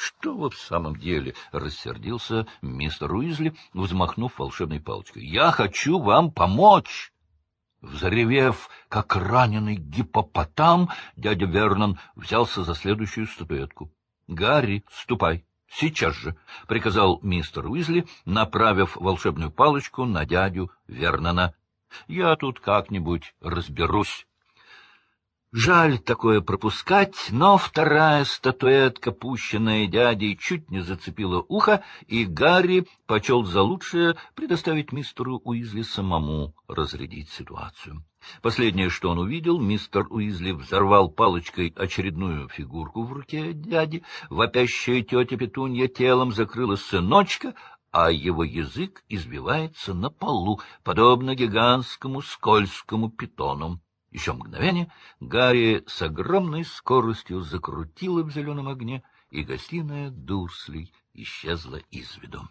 что вы в самом деле? — рассердился мистер Уизли, взмахнув волшебной палочкой. — Я хочу вам помочь! Взревев, как раненый гипопотам, дядя Вернон взялся за следующую статуэтку. — Гарри, ступай! Сейчас же! — приказал мистер Уизли, направив волшебную палочку на дядю Вернона. — Я тут как-нибудь разберусь. Жаль такое пропускать, но вторая статуэтка, пущенная дядей, чуть не зацепила ухо, и Гарри почел за лучшее предоставить мистеру Уизли самому разрядить ситуацию. Последнее, что он увидел, мистер Уизли взорвал палочкой очередную фигурку в руке дяди, вопящая тетя Петунья телом закрыла сыночка, а его язык избивается на полу, подобно гигантскому скользкому питону. Еще мгновение Гарри с огромной скоростью закрутила в зеленом огне, и гостиная Дурслей исчезла из виду.